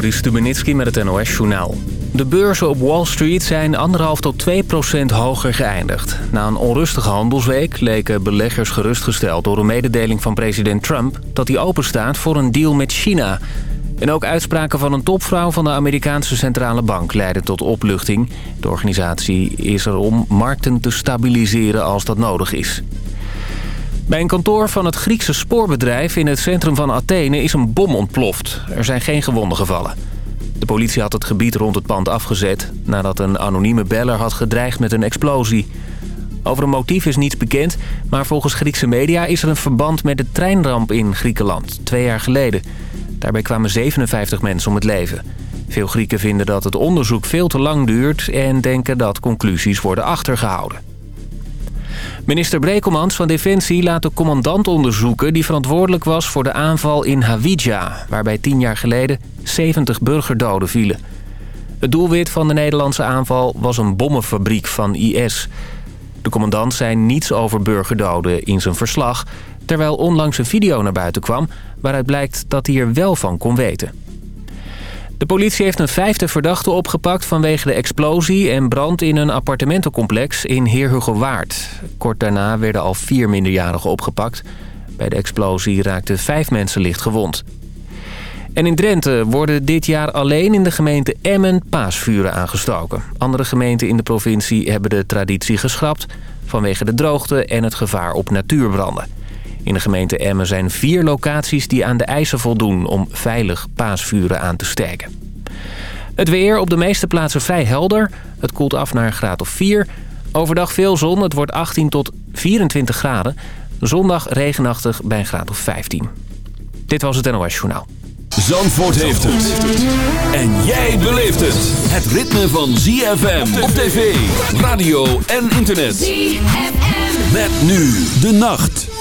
Joris Stubenitski met het NOS-journaal. De beurzen op Wall Street zijn 1,5 tot 2 procent hoger geëindigd. Na een onrustige handelsweek leken beleggers gerustgesteld... door een mededeling van president Trump dat hij openstaat voor een deal met China. En ook uitspraken van een topvrouw van de Amerikaanse Centrale Bank... leiden tot opluchting. De organisatie is er om markten te stabiliseren als dat nodig is. Bij een kantoor van het Griekse spoorbedrijf in het centrum van Athene is een bom ontploft. Er zijn geen gewonden gevallen. De politie had het gebied rond het pand afgezet... nadat een anonieme beller had gedreigd met een explosie. Over een motief is niets bekend... maar volgens Griekse media is er een verband met de treinramp in Griekenland... twee jaar geleden. Daarbij kwamen 57 mensen om het leven. Veel Grieken vinden dat het onderzoek veel te lang duurt... en denken dat conclusies worden achtergehouden. Minister Brekelmans van Defensie laat de commandant onderzoeken... die verantwoordelijk was voor de aanval in Hawija... waarbij tien jaar geleden 70 burgerdoden vielen. Het doelwit van de Nederlandse aanval was een bommenfabriek van IS. De commandant zei niets over burgerdoden in zijn verslag... terwijl onlangs een video naar buiten kwam... waaruit blijkt dat hij er wel van kon weten. De politie heeft een vijfde verdachte opgepakt vanwege de explosie en brand in een appartementencomplex in Heerhugowaard. Kort daarna werden al vier minderjarigen opgepakt. Bij de explosie raakten vijf mensen licht gewond. En in Drenthe worden dit jaar alleen in de gemeente Emmen paasvuren aangestoken. Andere gemeenten in de provincie hebben de traditie geschrapt... vanwege de droogte en het gevaar op natuurbranden. In de gemeente Emmen zijn vier locaties die aan de eisen voldoen... om veilig paasvuren aan te steken. Het weer op de meeste plaatsen vrij helder. Het koelt af naar een graad of 4. Overdag veel zon, het wordt 18 tot 24 graden. Zondag regenachtig bij een graad of 15. Dit was het NOS Journaal. Zandvoort heeft het. En jij beleeft het. Het ritme van ZFM op tv, radio en internet. ZFM. Met nu de nacht.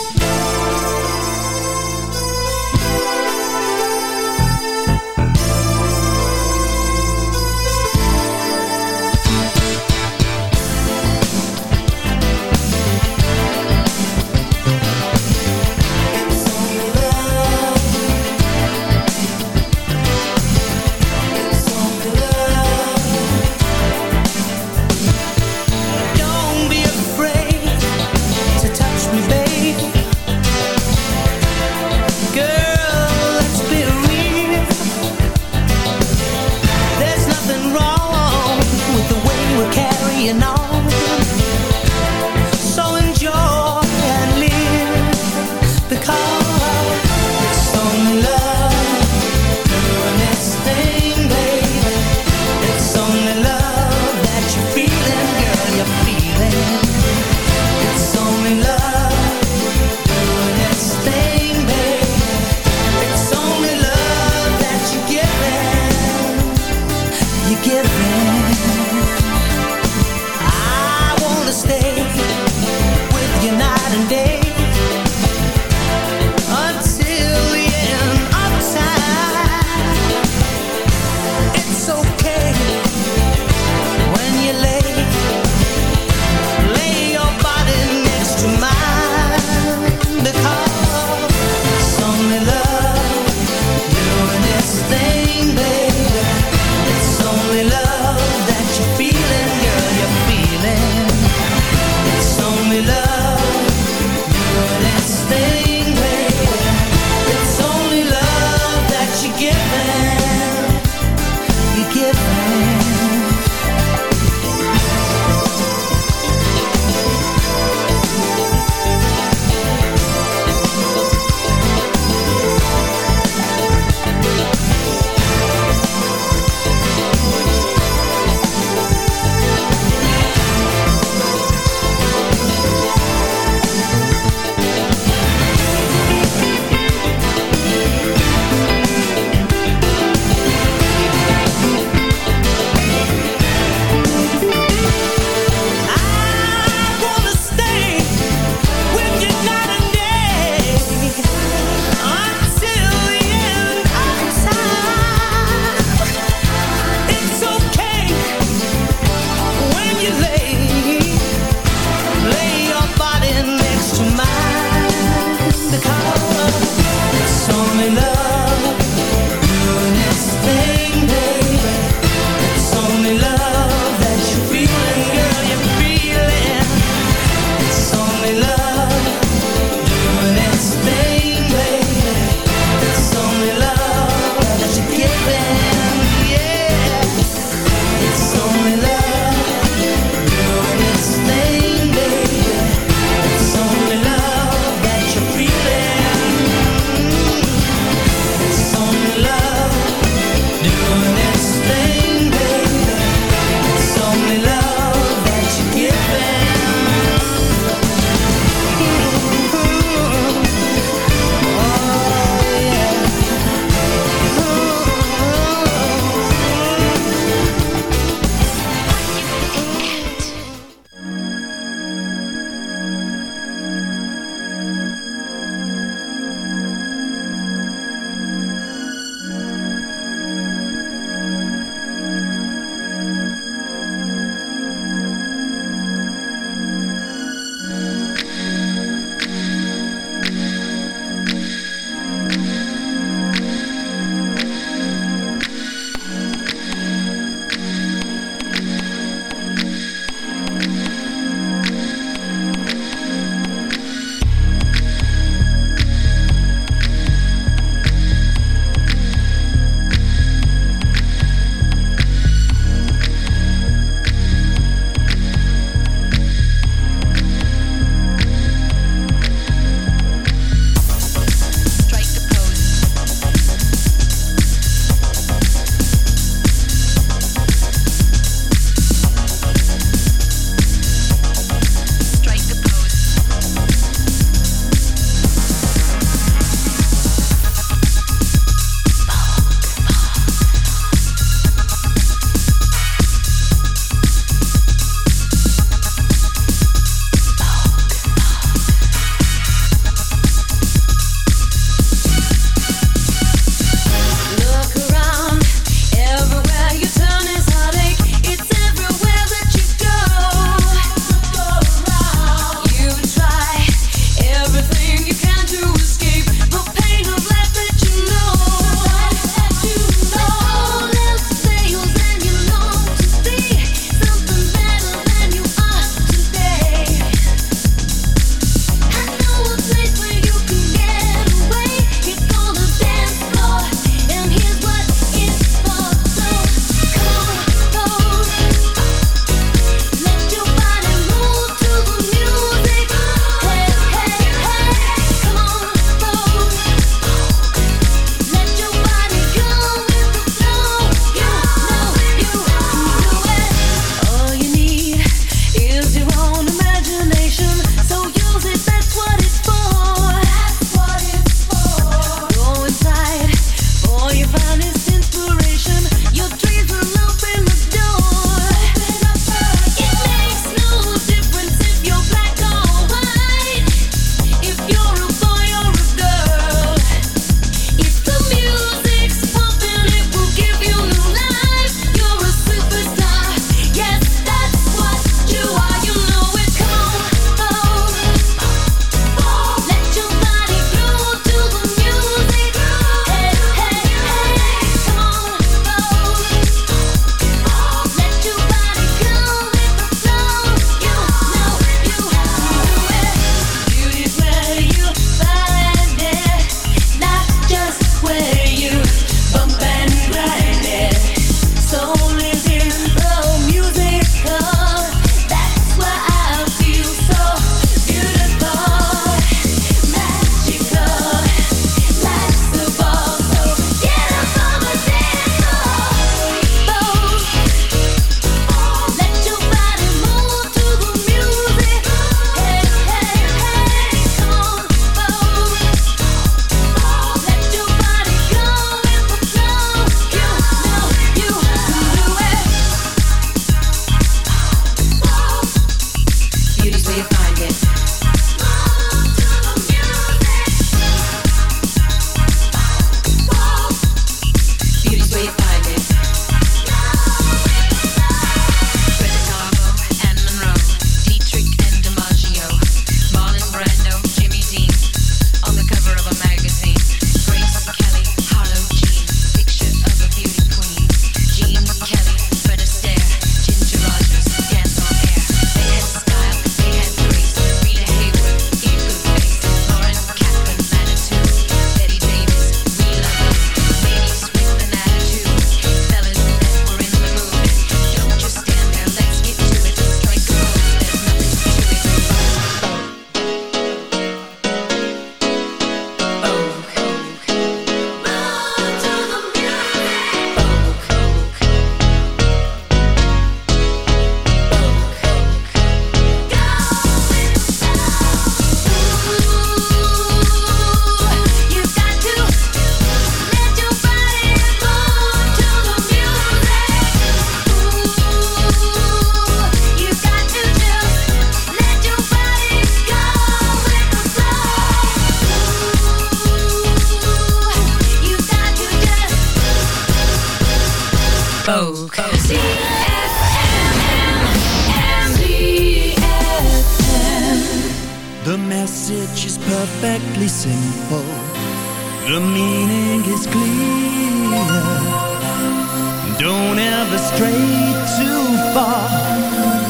stray too far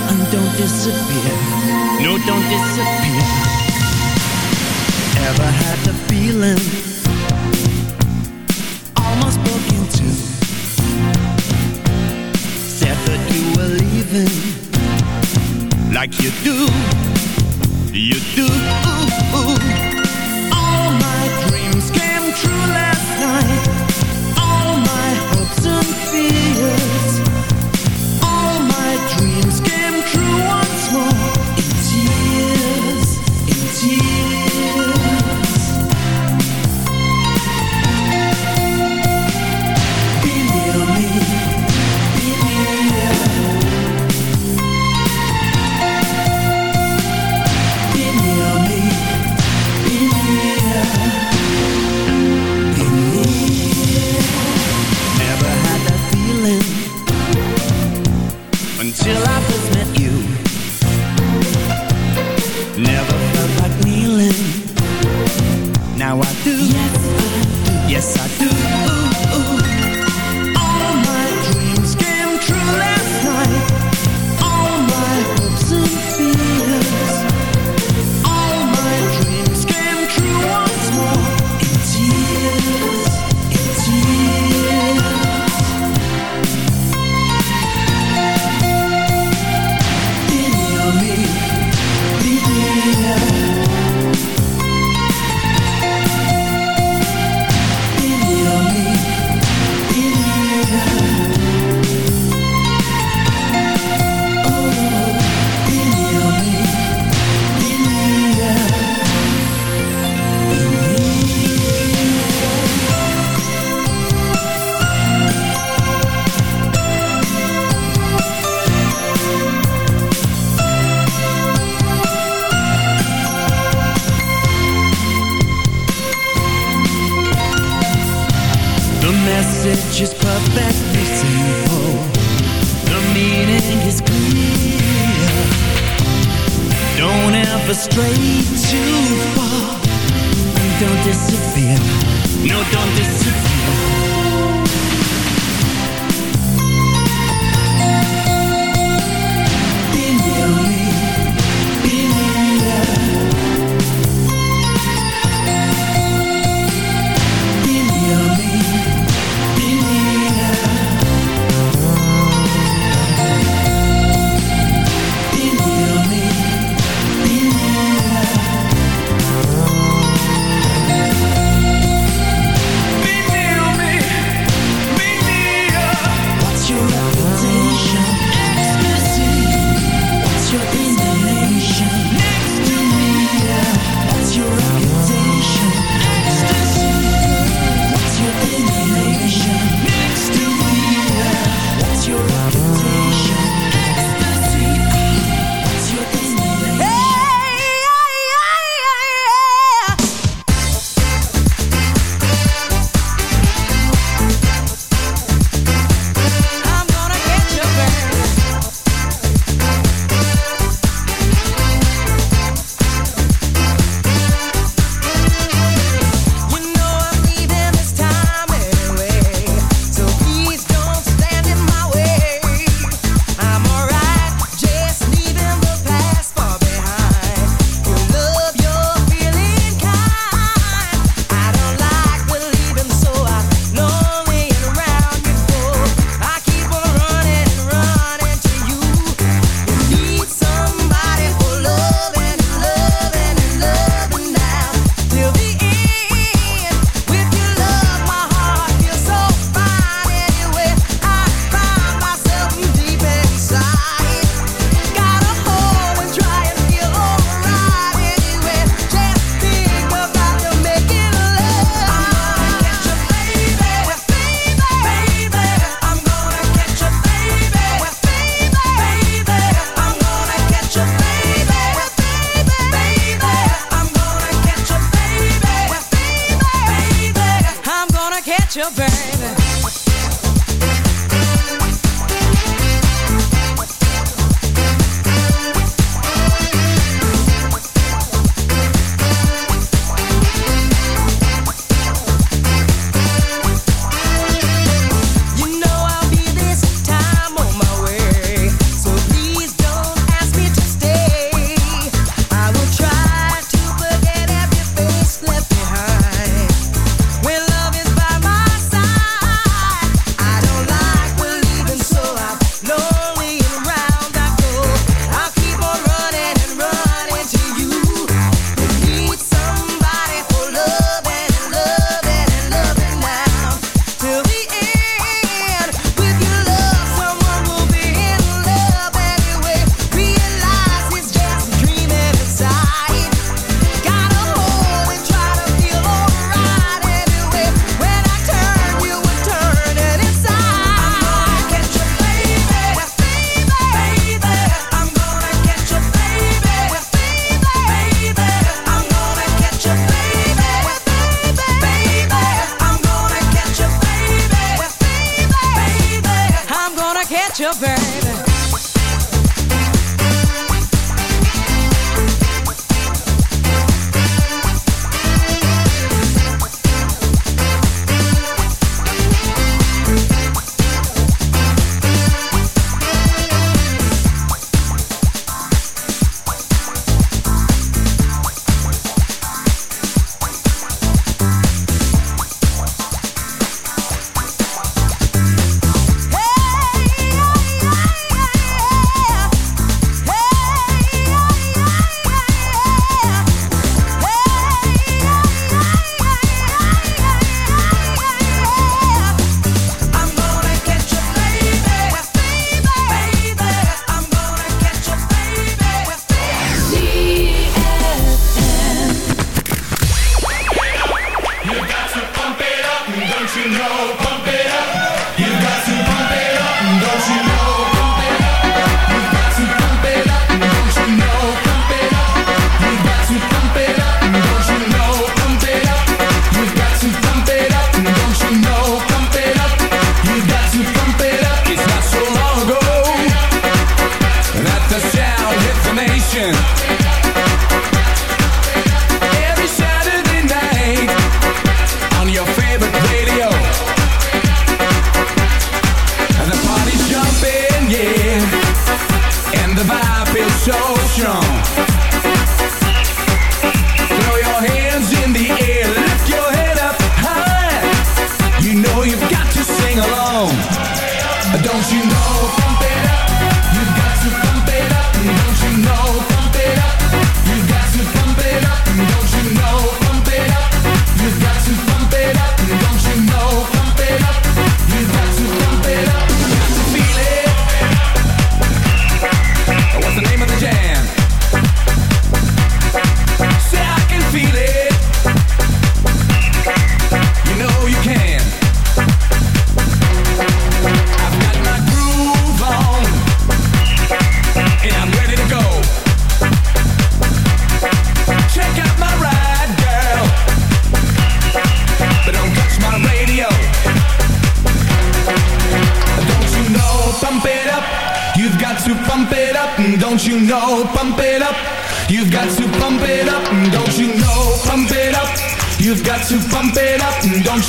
and don't disappear. No, don't disappear. Ever had the feeling?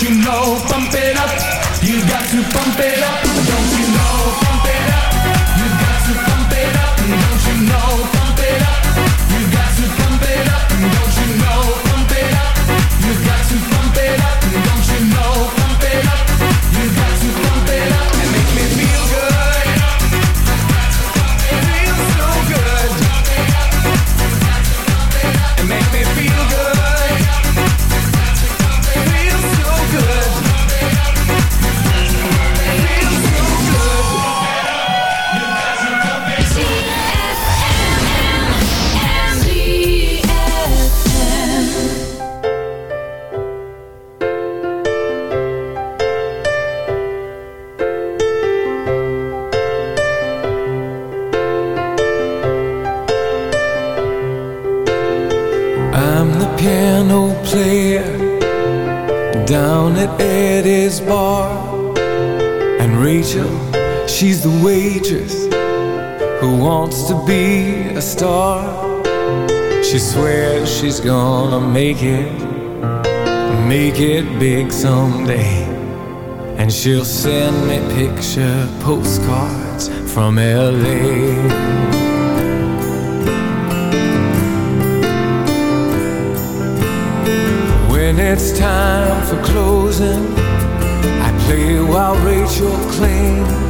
you know, pump it up. You got to pump it up. wants to be a star She swears she's gonna make it Make it big someday And she'll send me picture postcards from L.A. When it's time for closing I play while Rachel claims.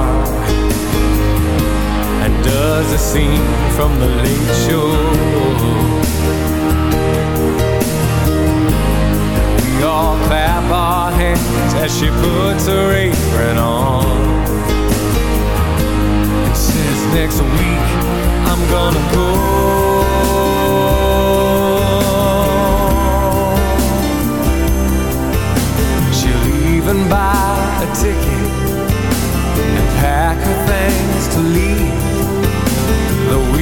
does a scene from the late show. We all clap our hands as she puts her apron on says, Next week I'm gonna go. She'll even buy a ticket and pack her things to leave.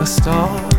a star.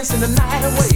Dancing the night away.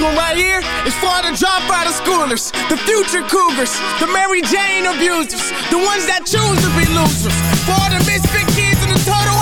Right here is for the dropout of schoolers, the future cougars, the Mary Jane abusers, the ones that choose to be losers. For the misfit kids and the total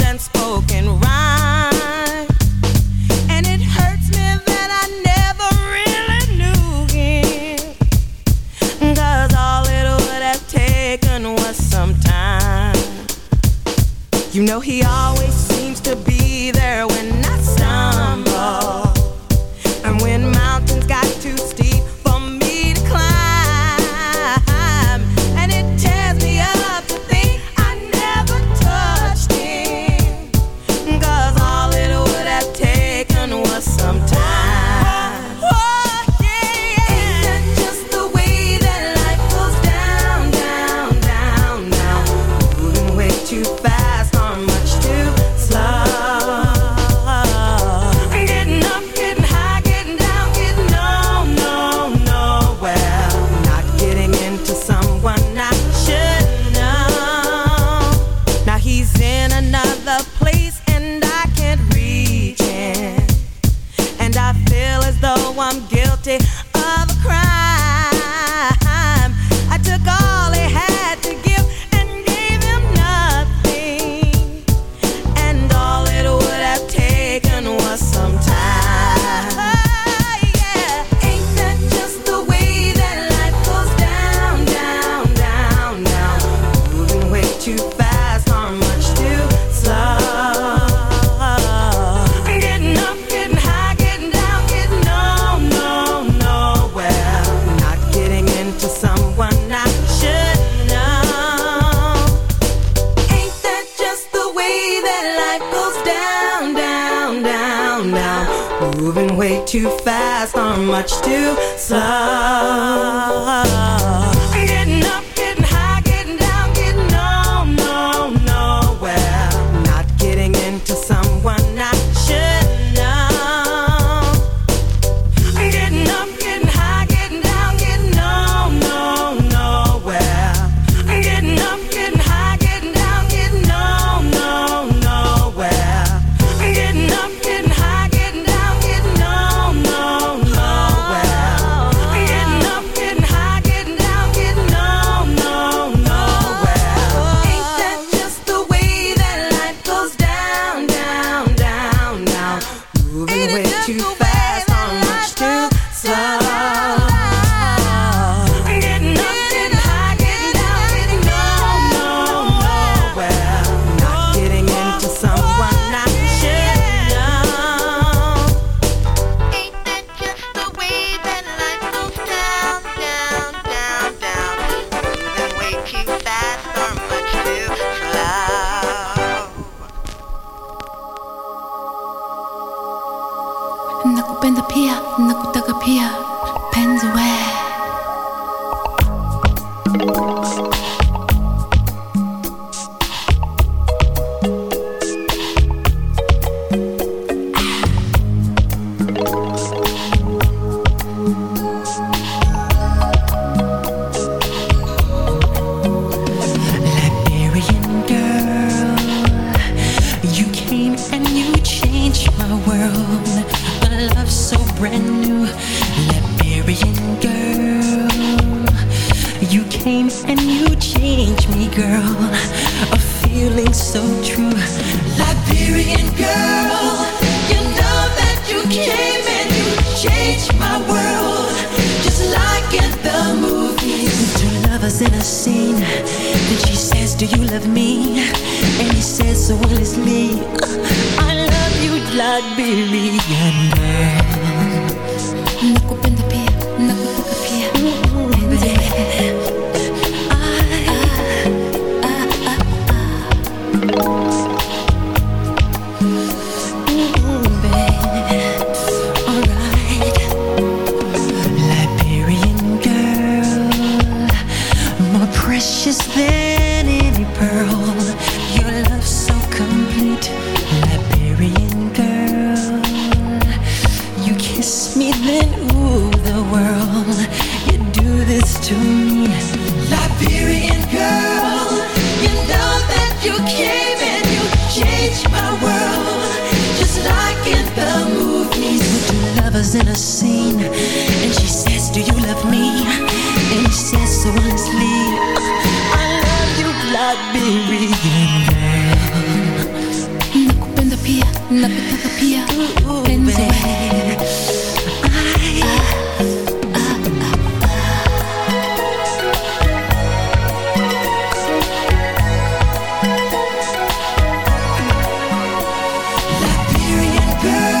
much too slow. You, Liberian Liberian